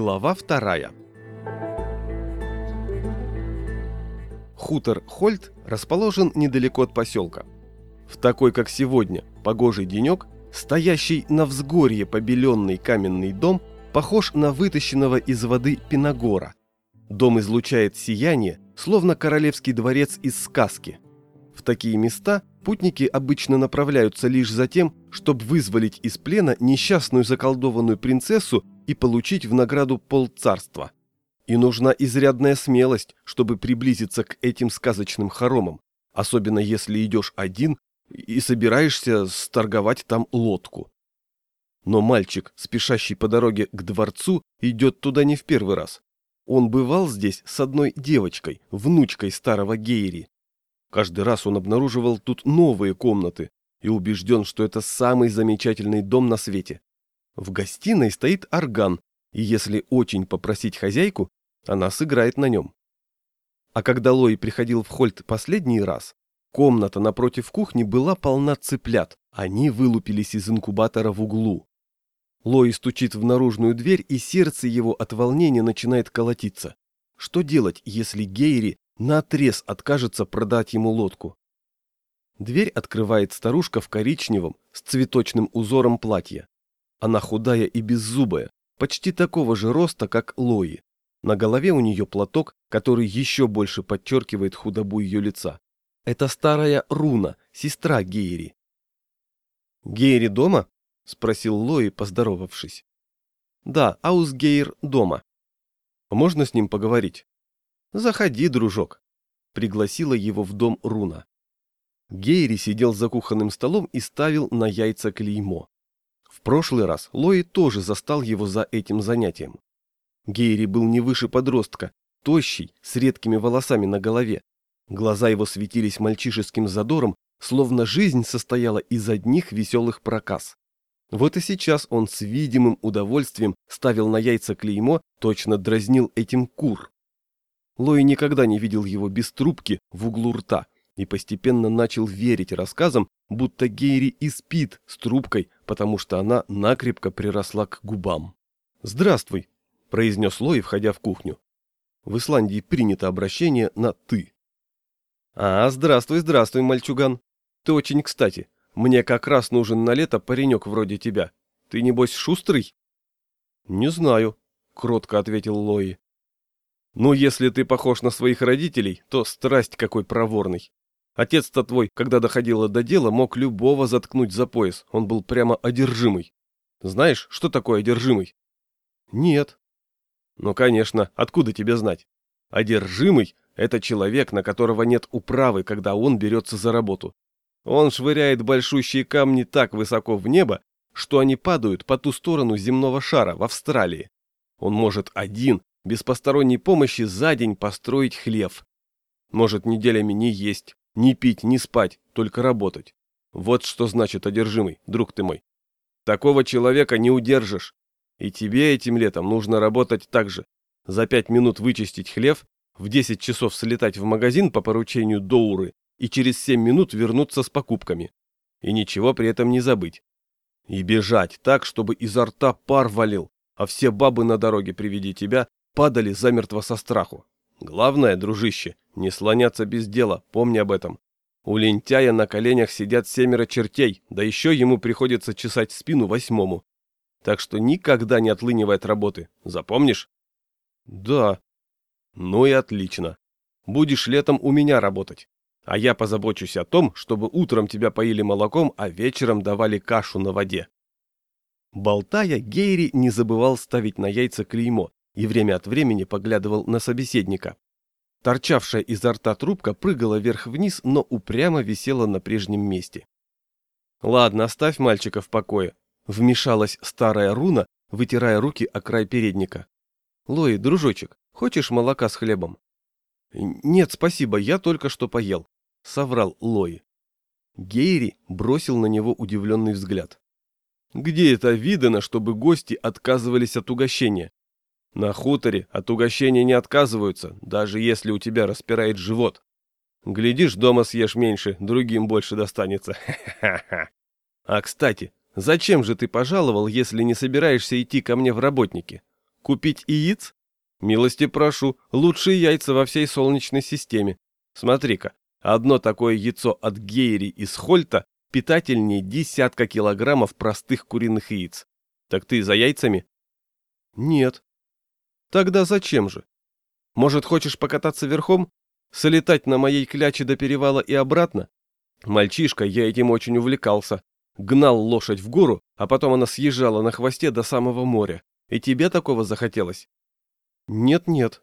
Глава вторая. Хутор Хольт расположен недалеко от поселка. В такой, как сегодня, погожий денек, стоящий на взгорье побеленный каменный дом похож на вытащенного из воды пинагора. Дом излучает сияние, словно королевский дворец из сказки. В такие места путники обычно направляются лишь за тем, чтобы вызволить из плена несчастную заколдованную принцессу и получить в награду полцарства. И нужна изрядная смелость, чтобы приблизиться к этим сказочным хоромам, особенно если идешь один и собираешься сторговать там лодку. Но мальчик, спешащий по дороге к дворцу, идет туда не в первый раз. Он бывал здесь с одной девочкой, внучкой старого Гейри. Каждый раз он обнаруживал тут новые комнаты и убежден, что это самый замечательный дом на свете. В гостиной стоит орган, и если очень попросить хозяйку, она сыграет на нем. А когда Лой приходил в Хольт последний раз, комната напротив кухни была полна цыплят, они вылупились из инкубатора в углу. Лой стучит в наружную дверь, и сердце его от волнения начинает колотиться. Что делать, если Гейри наотрез откажется продать ему лодку? Дверь открывает старушка в коричневом с цветочным узором платья. Она худая и беззубая, почти такого же роста, как Лои. На голове у нее платок, который еще больше подчеркивает худобу ее лица. Это старая Руна, сестра Гейри. «Гейри дома?» – спросил Лои, поздоровавшись. «Да, Аусгейр дома. Можно с ним поговорить?» «Заходи, дружок», – пригласила его в дом Руна. Гейри сидел за кухонным столом и ставил на яйца клеймо. В прошлый раз Лои тоже застал его за этим занятием. Гейри был не выше подростка, тощий, с редкими волосами на голове. Глаза его светились мальчишеским задором, словно жизнь состояла из одних веселых проказ. Вот и сейчас он с видимым удовольствием ставил на яйца клеймо, точно дразнил этим кур. Лои никогда не видел его без трубки в углу рта и постепенно начал верить рассказам, будто Гейри и спит с трубкой, потому что она накрепко приросла к губам. «Здравствуй», – произнес Лой, входя в кухню. В Исландии принято обращение на «ты». «А, здравствуй, здравствуй, мальчуган. Ты очень кстати. Мне как раз нужен на лето паренек вроде тебя. Ты, небось, шустрый?» «Не знаю», – кротко ответил Лои. «Ну, если ты похож на своих родителей, то страсть какой проворный. Отец-то твой, когда доходило до дела, мог любого заткнуть за пояс, он был прямо одержимый. Знаешь, что такое одержимый? Нет. Ну, конечно, откуда тебе знать? Одержимый – это человек, на которого нет управы, когда он берется за работу. Он швыряет большущие камни так высоко в небо, что они падают по ту сторону земного шара в Австралии. Он может один, без посторонней помощи, за день построить хлев. Может неделями не есть, не пить, не спать, только работать. Вот что значит одержимый, друг ты мой. Такого человека не удержишь. И тебе этим летом нужно работать так же. За пять минут вычистить хлев, в десять часов слетать в магазин по поручению Доуры и через семь минут вернуться с покупками. И ничего при этом не забыть. И бежать так, чтобы изо рта пар валил, а все бабы на дороге при виде тебя падали замертво со страху. Главное, дружище, не слоняться без дела, помни об этом. У лентяя на коленях сидят семеро чертей, да еще ему приходится чесать спину восьмому. Так что никогда не отлынивай от работы, запомнишь? Да. Ну и отлично. Будешь летом у меня работать. А я позабочусь о том, чтобы утром тебя поили молоком, а вечером давали кашу на воде. Болтая, Гейри не забывал ставить на яйца клеймо, и время от времени поглядывал на собеседника. Торчавшая изо рта трубка прыгала вверх-вниз, но упрямо висела на прежнем месте. «Ладно, оставь мальчика в покое», — вмешалась старая руна, вытирая руки о край передника. «Лои, дружочек, хочешь молока с хлебом?» «Нет, спасибо, я только что поел», — соврал Лои. Гейри бросил на него удивленный взгляд. «Где это видано, чтобы гости отказывались от угощения? На хуторе от угощения не отказываются, даже если у тебя распирает живот. Глядишь, дома съешь меньше, другим больше достанется. А кстати, зачем же ты пожаловал, если не собираешься идти ко мне в работники? Купить яиц? Милости прошу, лучшие яйца во всей Солнечной системе. Смотри-ка, одно такое яйцо от Гейри из Хольта питательнее десятка килограммов простых куриных яиц. Так ты за яйцами? Нет. Тогда зачем же? Может, хочешь покататься верхом? Солетать на моей кляче до перевала и обратно? Мальчишка, я этим очень увлекался. Гнал лошадь в гору, а потом она съезжала на хвосте до самого моря. И тебе такого захотелось? Нет-нет.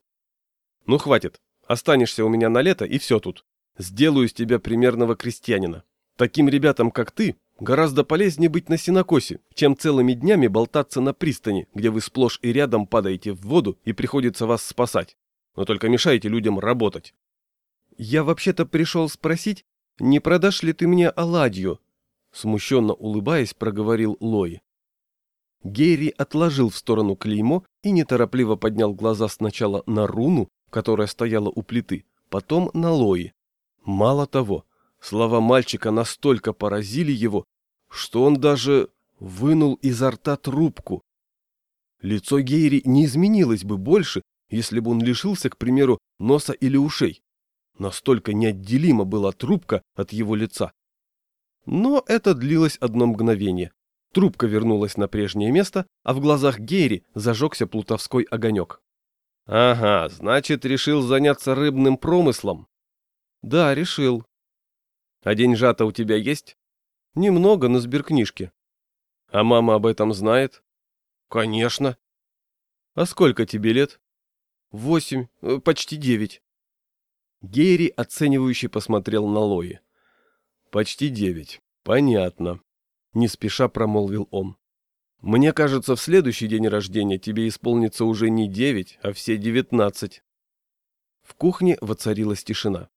Ну хватит, останешься у меня на лето и все тут. Сделаю из тебя примерного крестьянина. Таким ребятам, как ты, гораздо полезнее быть на синокосе, чем целыми днями болтаться на пристани, где вы сплошь и рядом падаете в воду и приходится вас спасать. Но только мешаете людям работать. Я вообще-то пришел спросить, не продашь ли ты мне оладью? Смущенно улыбаясь, проговорил Лой. Герри отложил в сторону клеймо и неторопливо поднял глаза сначала на руну, которая стояла у плиты, потом на Лои. Мало того, Слова мальчика настолько поразили его, что он даже вынул изо рта трубку. Лицо Гейри не изменилось бы больше, если бы он лишился, к примеру, носа или ушей. Настолько неотделима была трубка от его лица. Но это длилось одно мгновение. Трубка вернулась на прежнее место, а в глазах Гейри зажегся плутовской огонек. «Ага, значит, решил заняться рыбным промыслом?» «Да, решил», а деньжата у тебя есть? Немного на сберкнижке. А мама об этом знает? Конечно. А сколько тебе лет? Восемь, э, почти девять. Гейри оценивающе посмотрел на Лои. Почти девять. Понятно. Не спеша промолвил он. Мне кажется, в следующий день рождения тебе исполнится уже не девять, а все девятнадцать. В кухне воцарилась тишина.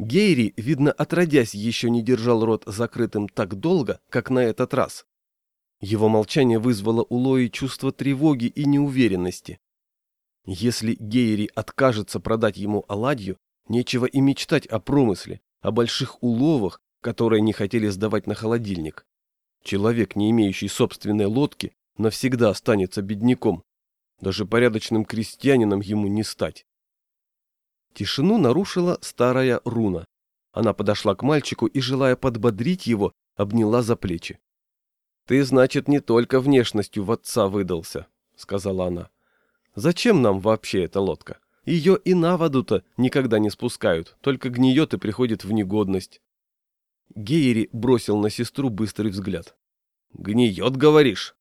Гейри, видно, отродясь, еще не держал рот закрытым так долго, как на этот раз. Его молчание вызвало у Лои чувство тревоги и неуверенности. Если Гейри откажется продать ему оладью, нечего и мечтать о промысле, о больших уловах, которые не хотели сдавать на холодильник. Человек, не имеющий собственной лодки, навсегда останется бедняком. Даже порядочным крестьянином ему не стать. Тишину нарушила старая руна. Она подошла к мальчику и, желая подбодрить его, обняла за плечи. «Ты, значит, не только внешностью в отца выдался», — сказала она. «Зачем нам вообще эта лодка? Ее и на воду-то никогда не спускают, только гниет и приходит в негодность». Гейри бросил на сестру быстрый взгляд. «Гниет, говоришь?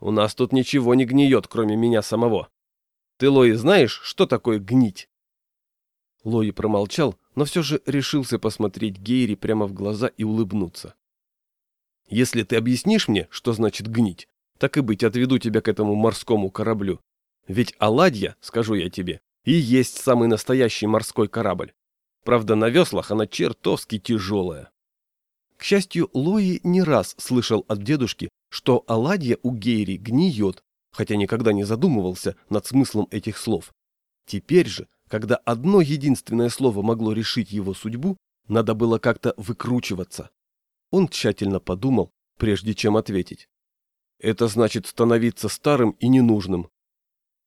У нас тут ничего не гниет, кроме меня самого. Ты, Лои, знаешь, что такое гнить?» Лои промолчал, но все же решился посмотреть Гейри прямо в глаза и улыбнуться. «Если ты объяснишь мне, что значит гнить, так и быть, отведу тебя к этому морскому кораблю. Ведь оладья, скажу я тебе, и есть самый настоящий морской корабль. Правда, на веслах она чертовски тяжелая». К счастью, Лои не раз слышал от дедушки, что оладья у Гейри гниет, хотя никогда не задумывался над смыслом этих слов. Теперь же, когда одно единственное слово могло решить его судьбу, надо было как-то выкручиваться. Он тщательно подумал, прежде чем ответить. Это значит становиться старым и ненужным.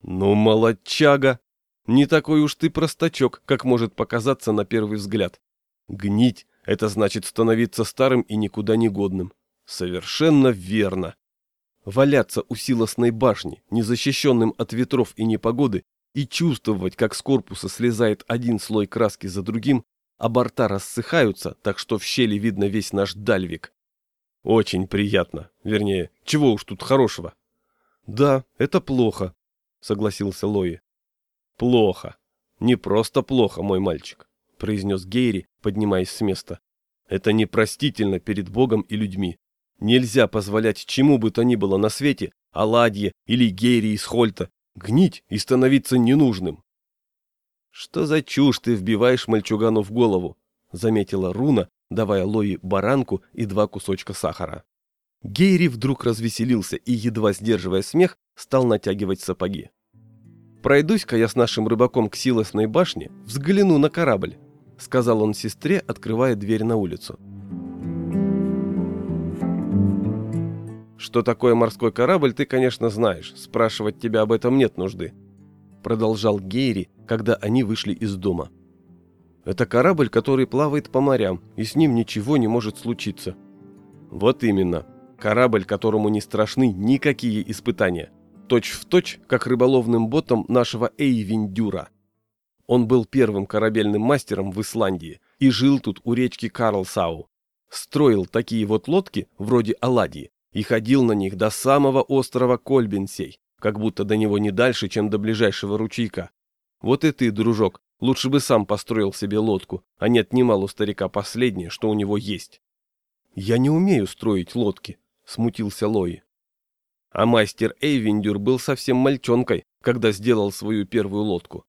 Ну, молодчага! Не такой уж ты простачок, как может показаться на первый взгляд. Гнить — это значит становиться старым и никуда не годным. Совершенно верно. Валяться у силосной башни, незащищенным от ветров и непогоды, и чувствовать, как с корпуса слезает один слой краски за другим, а борта рассыхаются, так что в щели видно весь наш дальвик. Очень приятно. Вернее, чего уж тут хорошего. Да, это плохо, согласился Лои. Плохо. Не просто плохо, мой мальчик, произнес Гейри, поднимаясь с места. Это непростительно перед Богом и людьми. Нельзя позволять чему бы то ни было на свете, оладье или Гейри из Хольта, гнить и становиться ненужным. «Что за чушь ты вбиваешь мальчугану в голову?» — заметила Руна, давая Лои баранку и два кусочка сахара. Гейри вдруг развеселился и, едва сдерживая смех, стал натягивать сапоги. «Пройдусь-ка я с нашим рыбаком к силосной башне, взгляну на корабль», — сказал он сестре, открывая дверь на улицу. Что такое морской корабль, ты, конечно, знаешь. Спрашивать тебя об этом нет нужды. Продолжал Гейри, когда они вышли из дома. Это корабль, который плавает по морям, и с ним ничего не может случиться. Вот именно. Корабль, которому не страшны никакие испытания. Точь в точь, как рыболовным ботом нашего Эйвиндюра. Он был первым корабельным мастером в Исландии и жил тут у речки Карлсау. Строил такие вот лодки, вроде оладьи, и ходил на них до самого острова Кольбинсей, как будто до него не дальше, чем до ближайшего ручейка. Вот и ты, дружок, лучше бы сам построил себе лодку, а не отнимал у старика последнее, что у него есть. «Я не умею строить лодки», — смутился Лои. А мастер Эйвиндюр был совсем мальчонкой, когда сделал свою первую лодку.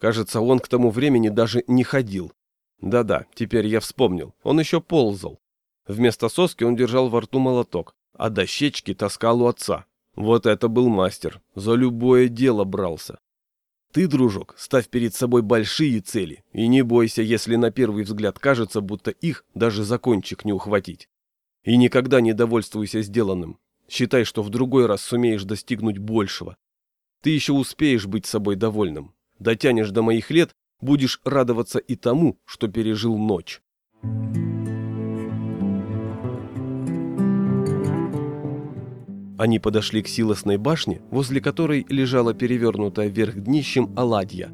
Кажется, он к тому времени даже не ходил. Да-да, теперь я вспомнил, он еще ползал. Вместо соски он держал во рту молоток, а дощечки таскал у отца. Вот это был мастер, за любое дело брался. Ты, дружок, ставь перед собой большие цели, и не бойся, если на первый взгляд кажется, будто их даже за кончик не ухватить. И никогда не довольствуйся сделанным. Считай, что в другой раз сумеешь достигнуть большего. Ты еще успеешь быть собой довольным. Дотянешь до моих лет, будешь радоваться и тому, что пережил ночь. Они подошли к силосной башне, возле которой лежала перевернутая вверх днищем оладья.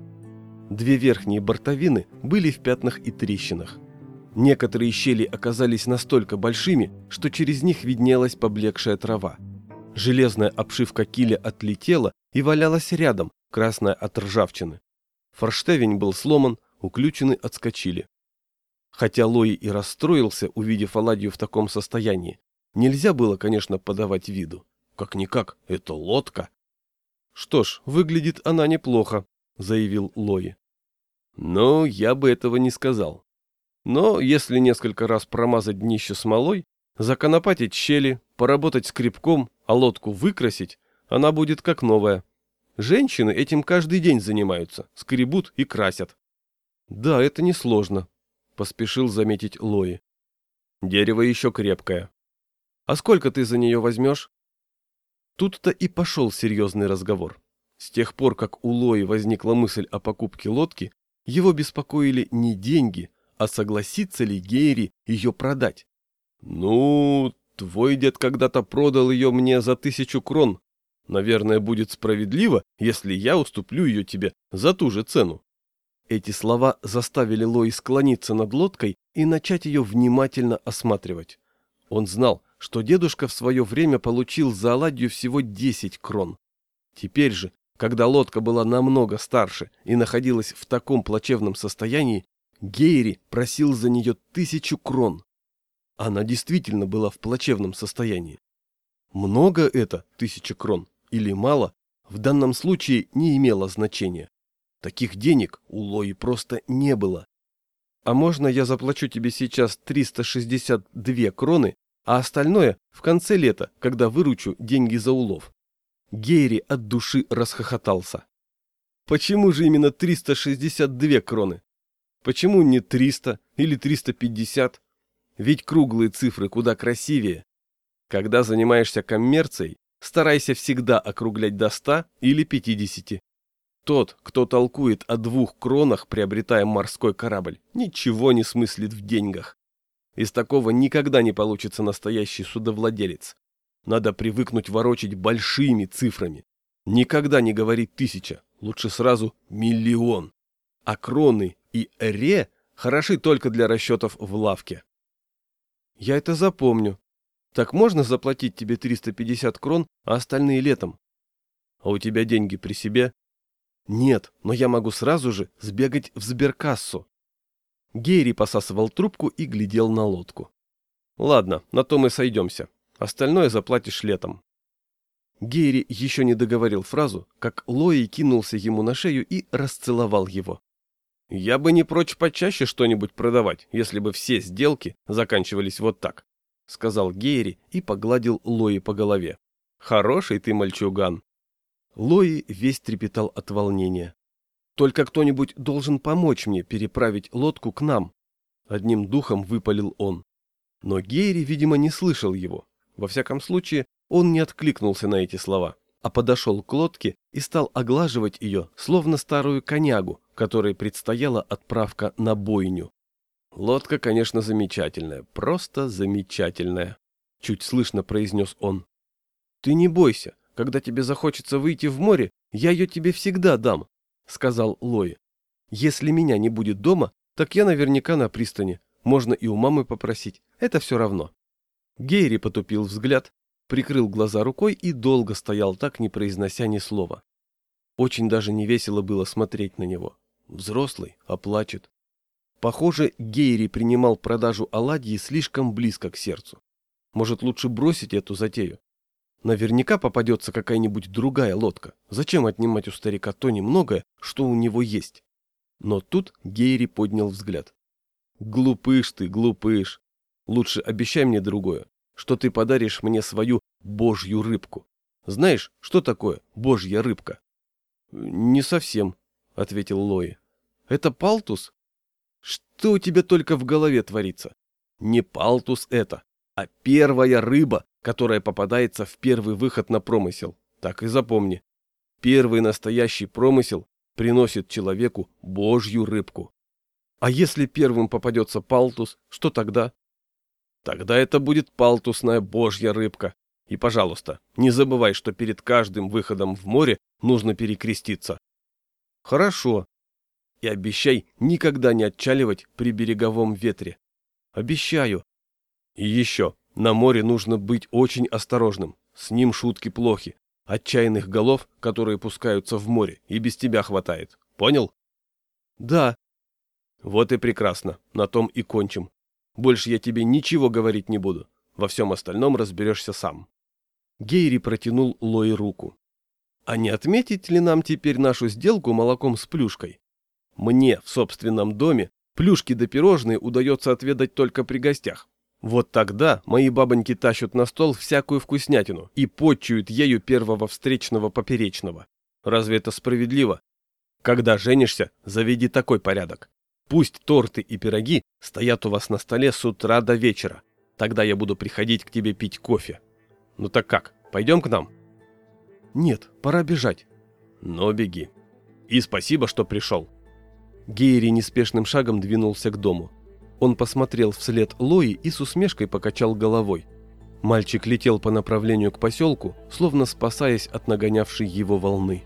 Две верхние бортовины были в пятнах и трещинах. Некоторые щели оказались настолько большими, что через них виднелась поблекшая трава. Железная обшивка киля отлетела и валялась рядом, красная от ржавчины. Форштевень был сломан, уключены отскочили. Хотя Лои и расстроился, увидев оладью в таком состоянии, нельзя было, конечно, подавать виду. Как-никак, это лодка. Что ж, выглядит она неплохо, заявил Лои. Но я бы этого не сказал. Но если несколько раз промазать днище смолой, законопатить щели, поработать скребком, а лодку выкрасить, она будет как новая. Женщины этим каждый день занимаются, скребут и красят. Да, это несложно, поспешил заметить Лои. Дерево еще крепкое. А сколько ты за нее возьмешь? Тут-то и пошел серьезный разговор. С тех пор, как у Лои возникла мысль о покупке лодки, его беспокоили не деньги, а согласится ли Гейри ее продать. «Ну, твой дед когда-то продал ее мне за тысячу крон. Наверное, будет справедливо, если я уступлю ее тебе за ту же цену». Эти слова заставили Лои склониться над лодкой и начать ее внимательно осматривать. Он знал, что дедушка в свое время получил за оладью всего 10 крон. Теперь же, когда лодка была намного старше и находилась в таком плачевном состоянии, Гейри просил за нее тысячу крон. Она действительно была в плачевном состоянии. Много это, тысяча крон, или мало, в данном случае не имело значения. Таких денег у Лои просто не было. А можно я заплачу тебе сейчас 362 кроны а остальное в конце лета, когда выручу деньги за улов. Гейри от души расхохотался. Почему же именно 362 кроны? Почему не 300 или 350? Ведь круглые цифры куда красивее. Когда занимаешься коммерцией, старайся всегда округлять до 100 или 50. Тот, кто толкует о двух кронах, приобретая морской корабль, ничего не смыслит в деньгах. Из такого никогда не получится настоящий судовладелец. Надо привыкнуть ворочить большими цифрами. Никогда не говорить тысяча, лучше сразу миллион. А кроны и ре хороши только для расчетов в лавке. Я это запомню. Так можно заплатить тебе 350 крон, а остальные летом? А у тебя деньги при себе? Нет, но я могу сразу же сбегать в сберкассу. Гейри посасывал трубку и глядел на лодку. «Ладно, на то мы сойдемся. Остальное заплатишь летом». Гейри еще не договорил фразу, как Лои кинулся ему на шею и расцеловал его. «Я бы не прочь почаще что-нибудь продавать, если бы все сделки заканчивались вот так», сказал Гейри и погладил Лои по голове. «Хороший ты мальчуган». Лои весь трепетал от волнения. Только кто-нибудь должен помочь мне переправить лодку к нам. Одним духом выпалил он. Но Гейри, видимо, не слышал его. Во всяком случае, Он не откликнулся на эти слова, а подошел к лодке и стал оглаживать ее, словно старую конягу, которой предстояла отправка на бойню. «Лодка, конечно, замечательная, просто замечательная», — чуть слышно произнес он. «Ты не бойся, когда тебе захочется выйти в море, я ее тебе всегда дам», — сказал Лои. «Если меня не будет дома, так я наверняка на пристани. Можно и у мамы попросить, это все равно». Гейри потупил взгляд, прикрыл глаза рукой и долго стоял так, не произнося ни слова. Очень даже невесело было смотреть на него. Взрослый, а. Похоже, Гейри принимал продажу оладьи слишком близко к сердцу. Может, лучше бросить эту затею? Наверняка попадется какая-нибудь другая лодка. Зачем отнимать у старика то немногое, что у него есть? Но тут Гейри поднял взгляд. «Глупыш ты, глупыш. Лучше обещай мне другое, что ты подаришь мне свою божью рыбку. Знаешь, что такое божья рыбка?» «Не совсем», — ответил Лои. «Это палтус?» Что у тебя только в голове творится? Не палтус это, а первая рыба, которая попадается в первый выход на промысел. Так и запомни. Первый настоящий промысел приносит человеку божью рыбку. А если первым попадется палтус, что тогда? Тогда это будет палтусная божья рыбка. И, пожалуйста, не забывай, что перед каждым выходом в море нужно перекреститься. Хорошо, и обещай никогда не отчаливать при береговом ветре. Обещаю. И еще, на море нужно быть очень осторожным. С ним шутки плохи. Отчаянных голов, которые пускаются в море, и без тебя хватает. Понял? Да. Вот и прекрасно. На том и кончим. Больше я тебе ничего говорить не буду. Во всем остальном разберешься сам. Гейри протянул Лой руку. А не отметить ли нам теперь нашу сделку молоком с плюшкой? Мне в собственном доме плюшки да пирожные удается отведать только при гостях. Вот тогда мои бабоньки тащат на стол всякую вкуснятину и подчуют ею первого встречного поперечного. Разве это справедливо? Когда женишься, заведи такой порядок. Пусть торты и пироги стоят у вас на столе с утра до вечера. Тогда я буду приходить к тебе пить кофе. Ну так как, пойдем к нам? Нет, пора бежать. Но беги. И спасибо, что пришел. Гейри неспешным шагом двинулся к дому. Он посмотрел вслед Лои и с усмешкой покачал головой. Мальчик летел по направлению к поселку, словно спасаясь от нагонявшей его волны.